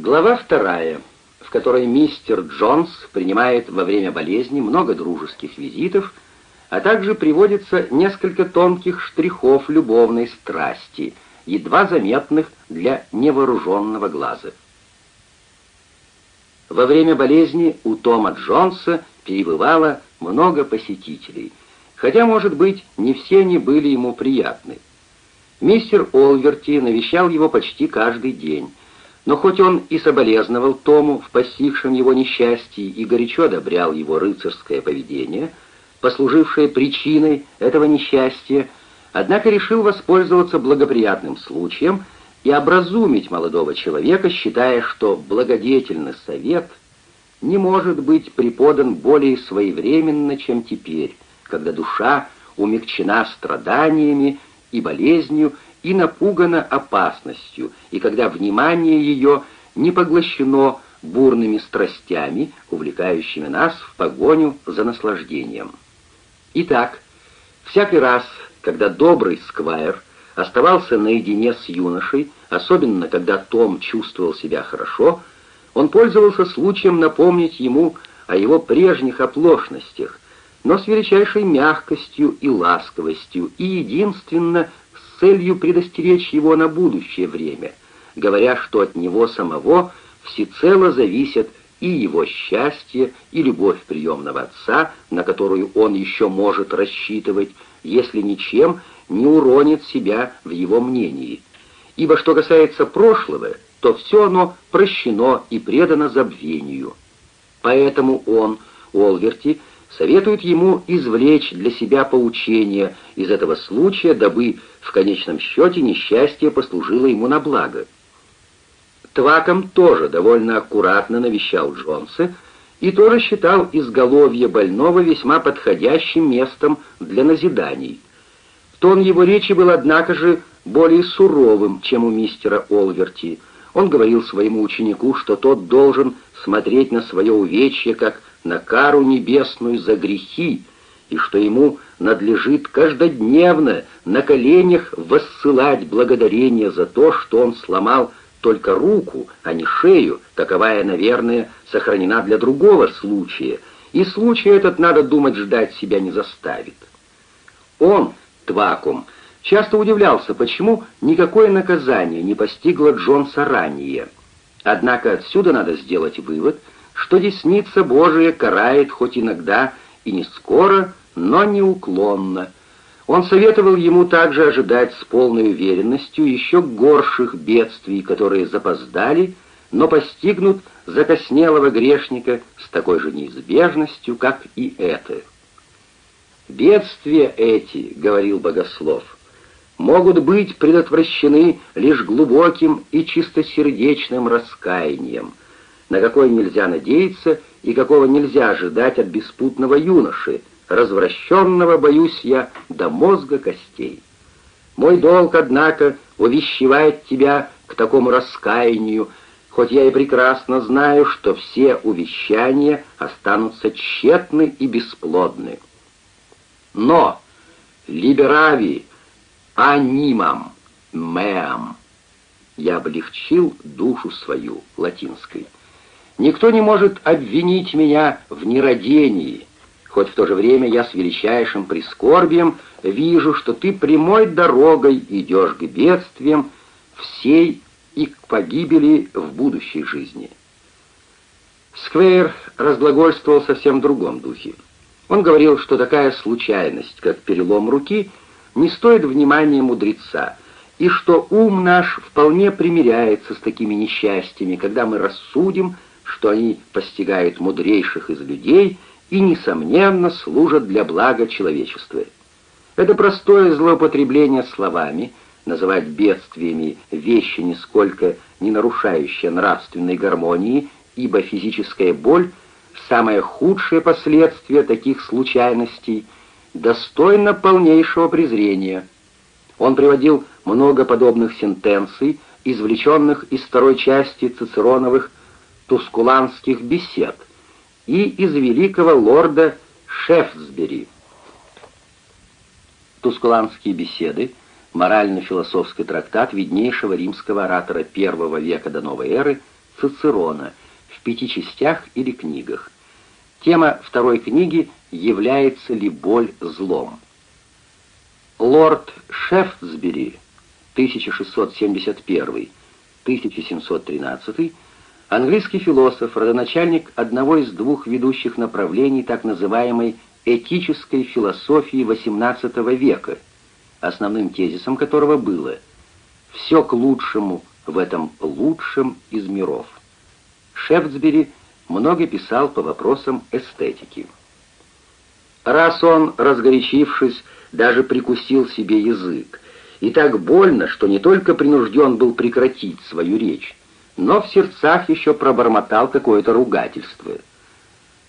Глава вторая, в которой мистер Джонс принимает во время болезни много дружеских визитов, а также приводится несколько тонких штрихов любовной страсти, едва заметных для невооруженного глаза. Во время болезни у Тома Джонса перебывало много посетителей, хотя, может быть, не все они были ему приятны. Мистер Олверти навещал его почти каждый день, но хоть он и соболезновал Тому в постигшем его несчастье и горячо одобрял его рыцарское поведение, послужившее причиной этого несчастья, однако решил воспользоваться благоприятным случаем и образумить молодого человека, считая, что благодетельный совет не может быть преподан более своевременно, чем теперь, когда душа умягчена страданиями и болезнью, и напугана опасностью, и когда внимание ее не поглощено бурными страстями, увлекающими нас в погоню за наслаждением. Итак, всякий раз, когда добрый сквайр оставался наедине с юношей, особенно когда Том чувствовал себя хорошо, он пользовался случаем напомнить ему о его прежних оплошностях, но с величайшей мягкостью и ласковостью, и единственно целью предостеречь его на будущее время, говоря, что от него самого всецело зависят и его счастье, и любовь приемного отца, на которую он еще может рассчитывать, если ничем не уронит себя в его мнении. Ибо что касается прошлого, то все оно прощено и предано забвению. Поэтому он, Олверти, советует ему извлечь для себя поучение из этого случая, дабы в конечном счете несчастье послужило ему на благо. Тваком тоже довольно аккуратно навещал Джонса и тоже считал изголовье больного весьма подходящим местом для назиданий. Тон его речи был, однако же, более суровым, чем у мистера Олверти. Он говорил своему ученику, что тот должен смотреть на свое увечье как на кару небесную за грехи, и что ему надлежит каждодневно на коленях воссылать благодарение за то, что он сломал только руку, а не шею, таковая, наверное, сохранена для другого случая, и случай этот, надо думать, ждать себя не заставит. Он, Твакум, часто удивлялся, почему никакое наказание не постигло Джонса ранее. Однако отсюда надо сделать вывод, что десница Божия карает хоть иногда и не скоро, но неуклонно. Он советовал ему также ожидать с полной уверенностью еще горших бедствий, которые запоздали, но постигнут закоснелого грешника с такой же неизбежностью, как и это. «Бедствия эти, — говорил богослов, — могут быть предотвращены лишь глубоким и чистосердечным раскаянием, на какое нельзя надеяться и какого нельзя ожидать от беспутного юноши, развращенного, боюсь я, до мозга костей. Мой долг, однако, увещевает тебя к такому раскаянию, хоть я и прекрасно знаю, что все увещания останутся тщетны и бесплодны. Но либерави анимам меам я облегчил душу свою латинской. Никто не может обвинить меня в нерадении, хоть в то же время я с величайшим прискорбием вижу, что ты прямой дорогой идешь к бедствиям всей и к погибели в будущей жизни. Сквейр разглагольствовал совсем в другом духе. Он говорил, что такая случайность, как перелом руки, не стоит внимания мудреца, и что ум наш вполне примиряется с такими несчастьями, когда мы рассудим, что они постигают мудрейших из людей и, несомненно, служат для блага человечества. Это простое злоупотребление словами, называть бедствиями вещи, нисколько не нарушающие нравственной гармонии, ибо физическая боль — самое худшее последствие таких случайностей, достойно полнейшего презрения. Он приводил много подобных сентенций, извлеченных из второй части Цицероновых «Тускуланских бесед», и из великого лорда Шефсбери. Тускуланские беседы — морально-философский трактат виднейшего римского оратора первого века до новой эры Цицерона в пяти частях или книгах. Тема второй книги «Является ли боль злом?». Лорд Шефтсбери 1671-1713 английский философ, родоначальник одного из двух ведущих направлений так называемой этической философии XVIII века, основным тезисом которого было «все к лучшему в этом лучшем из миров». Шефтсбери много писал по вопросам эстетики. Раз он, разгорячившись, даже прикусил себе язык, и так больно, что не только принужден был прекратить свою речь, но в сердцах еще пробормотал какое-то ругательство.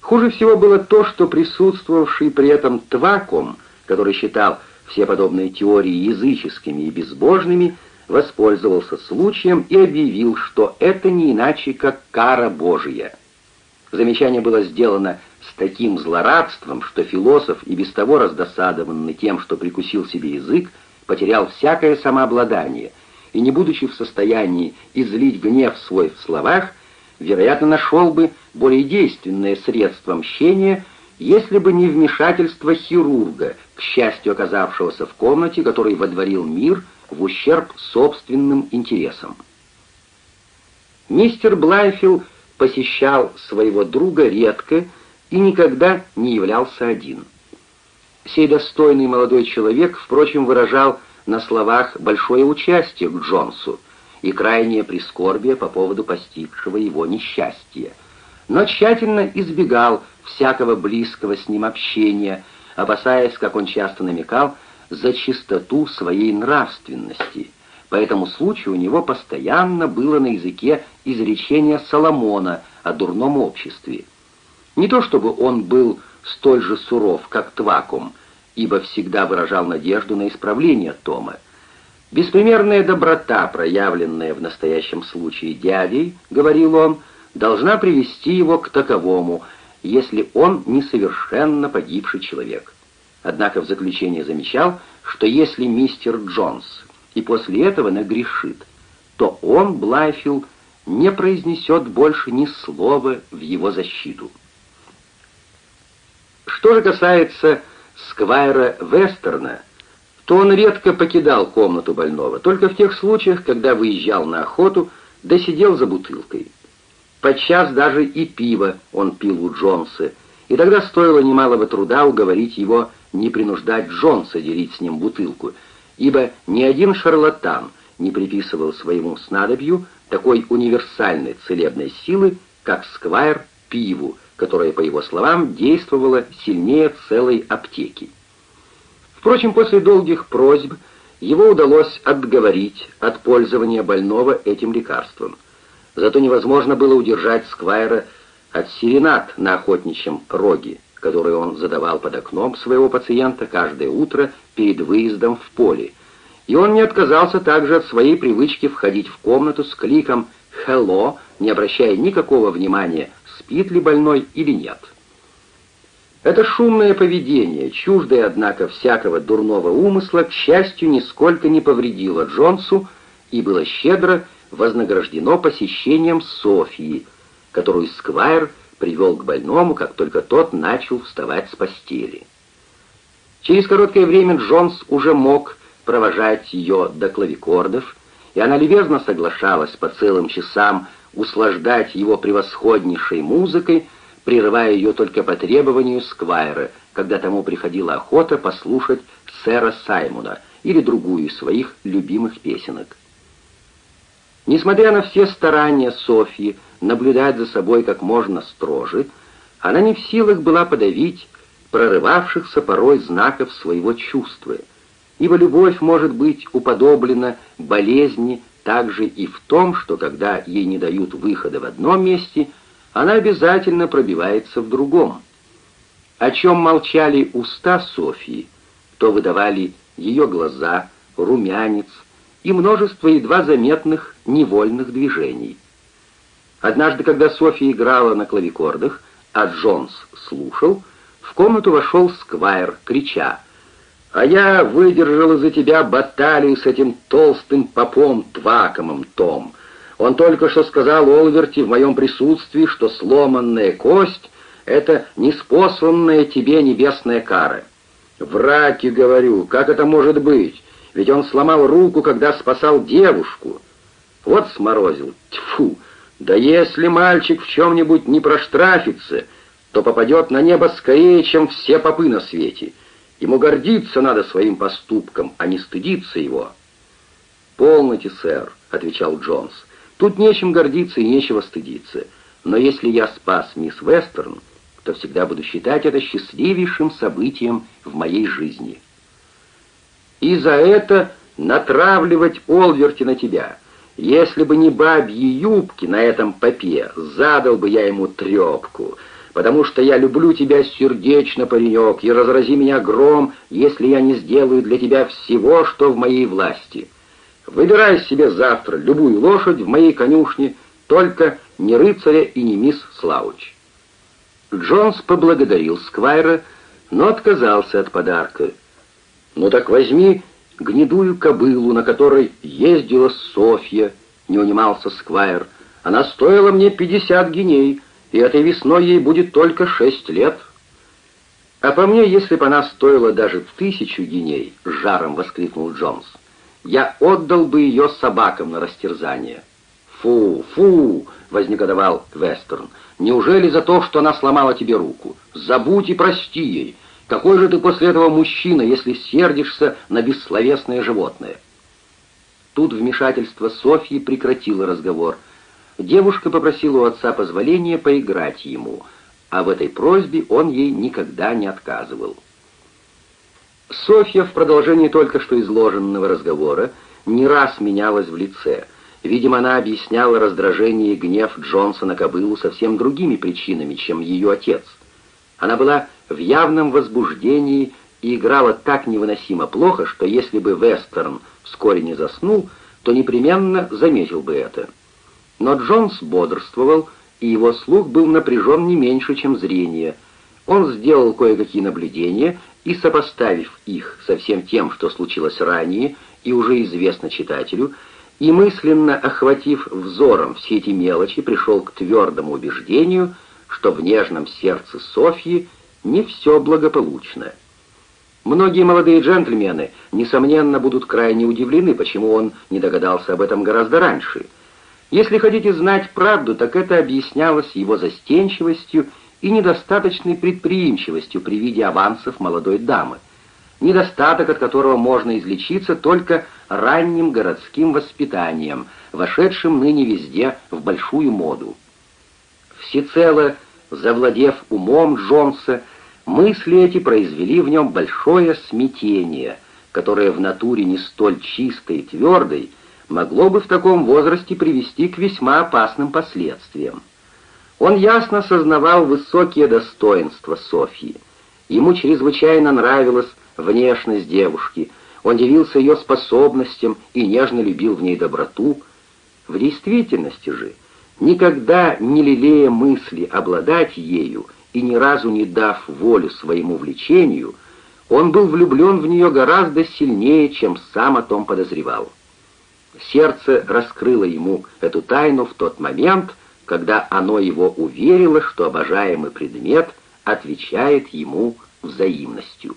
Хуже всего было то, что присутствовавший при этом Тваком, который считал все подобные теории языческими и безбожными, воспользовался случаем и объявил, что это не иначе, как кара Божия. Замечание было сделано с таким злорадством, что философ, и без того раздосадованный тем, что прикусил себе язык, потерял всякое самообладание и, не будучи в состоянии излить гнев свой в словах, вероятно, нашел бы более действенное средство мщения, если бы не вмешательство хирурга, к счастью оказавшегося в комнате, который водворил мир в ущерб собственным интересам. Мистер Блайфилл посещал своего друга редко и никогда не являлся один. Сей достойный молодой человек, впрочем, выражал на словах большое участие к Джонсу и крайнее прискорбие по поводу постигшего его несчастья, но тщательно избегал всякого близкого с ним общения, опасаясь, как он часто намекал, за чистоту своей нравственности. По этому случаю у него постоянно было на языке изречение Соломона о дурном обществе. Не то чтобы он был столь же суров, как Твакум, ибо всегда выражал надежду на исправление Тома. Беспримерная доброта, проявленная в настоящем случае дядей, говорил он, должна привести его к таковому, если он несовершенно погибший человек. Однако в заключение замечал, что если мистер Джонс и после этого нагрешит, то он, Блайфилл, не произнесет больше ни слова в его защиту. Что же касается Сквайра Вестерна, то он редко покидал комнату больного, только в тех случаях, когда выезжал на охоту, да сидел за бутылкой. Подчас даже и пиво он пил у Джонса, и тогда стоило немалого труда уговорить его не принуждать Джонса делить с ним бутылку, ибо ни один шарлатан не приписывал своему снадобью такой универсальной целебной силы, как Сквайр пиву, которая, по его словам, действовала сильнее целой аптеки. Впрочем, после долгих просьб его удалось отговорить от пользования больного этим лекарством. Зато невозможно было удержать Сквайра от серенад на охотничьем роге, который он задавал под окном своего пациента каждое утро перед выездом в поле, и он не отказался также от своей привычки входить в комнату с кликом «Hello», не обращая никакого внимания спит ли больной или нет. Это шумное поведение, чуждое, однако, всякого дурного умысла, к счастью, нисколько не повредило Джонсу и было щедро вознаграждено посещением Софии, которую Сквайр привел к больному, как только тот начал вставать с постели. Через короткое время Джонс уже мог провожать ее до клавикордов, и она любезно соглашалась по целым часам услаждать его превосходнейшей музыкой, прерывая ее только по требованию Сквайра, когда тому приходила охота послушать сэра Саймона или другую из своих любимых песенок. Несмотря на все старания Софьи наблюдать за собой как можно строже, она не в силах была подавить прорывавшихся порой знаков своего чувства, ибо любовь может быть уподоблена болезни также и в том, что когда ей не дают выхода в одном месте, она обязательно пробивается в другом. О чем молчали уста Софии, то выдавали ее глаза, румянец и множество едва заметных невольных движений. Однажды, когда София играла на клавикордах, а Джонс слушал, в комнату вошел Сквайр, крича а я выдержал из-за тебя баталию с этим толстым попом Твакомом, Том. Он только что сказал Олверти в моем присутствии, что сломанная кость — это неспосланная тебе небесная кара. Враки, говорю, как это может быть? Ведь он сломал руку, когда спасал девушку. Вот сморозил. Тьфу! Да если мальчик в чем-нибудь не проштрафится, то попадет на небо скорее, чем все попы на свете. Ему гордиться надо своим поступком, а не стыдиться его. «Полноте, сэр», — отвечал Джонс. «Тут нечем гордиться и нечего стыдиться. Но если я спас мисс Вестерн, то всегда буду считать это счастливейшим событием в моей жизни. И за это натравливать Олверти на тебя. Если бы не бабьи юбки на этом попе, задал бы я ему трепку, потому что я люблю тебя сердечно, паренек, и разрази меня гром, если я не сделаю для тебя всего, что в моей власти. Выбирай себе завтра любую лошадь в моей конюшне, только не рыцаря и не мисс Слауч». Джонс поблагодарил Сквайра, но отказался от подарка. «Ну так возьми гнедую кобылу, на которой ездила Софья», — не унимался Сквайр. «Она стоила мне пятьдесят гиней, и этой весной ей будет только шесть лет». «А по мне, если бы она стоила даже тысячу гиней», — жаром воскликнул Джонс, — «я отдал бы ее собакам на растерзание». «Фу, фу!» — вознегодовал Вестерн. «Неужели за то, что она сломала тебе руку? Забудь и прости ей. Какой же ты после этого мужчина, если сердишься на бессловесное животное?» Тут вмешательство Софьи прекратило разговор. Девушка попросила у отца позволения поиграть ему, а в этой просьбе он ей никогда не отказывал. Софья в продолжении только что изложенного разговора не раз менялась в лице — Видимо, она объясняла раздражение и гнев Джонсона кобылу совсем другими причинами, чем ее отец. Она была в явном возбуждении и играла так невыносимо плохо, что если бы Вестерн вскоре не заснул, то непременно заметил бы это. Но Джонс бодрствовал, и его слух был напряжен не меньше, чем зрение. Он сделал кое-какие наблюдения и, сопоставив их со всем тем, что случилось ранее и уже известно читателю, и мысленно охватив взором все эти мелочи, пришел к твердому убеждению, что в нежном сердце Софьи не все благополучно. Многие молодые джентльмены, несомненно, будут крайне удивлены, почему он не догадался об этом гораздо раньше. Если хотите знать правду, так это объяснялось его застенчивостью и недостаточной предприимчивостью при виде авансов молодой дамы недостаток от которого можно излечиться только ранним городским воспитанием, вошедшим ныне везде в большую моду. Всецело завладев умом Джонса, мысли эти произвели в нем большое смятение, которое в натуре не столь чистой и твердой могло бы в таком возрасте привести к весьма опасным последствиям. Он ясно сознавал высокие достоинства Софьи. Ему чрезвычайно нравилось внешность девушки, он дивился ее способностям и нежно любил в ней доброту. В действительности же, никогда не лелея мысли обладать ею и ни разу не дав волю своему влечению, он был влюблен в нее гораздо сильнее, чем сам о том подозревал. Сердце раскрыло ему эту тайну в тот момент, когда оно его уверило, что обожаемый предмет отвечает ему взаимностью.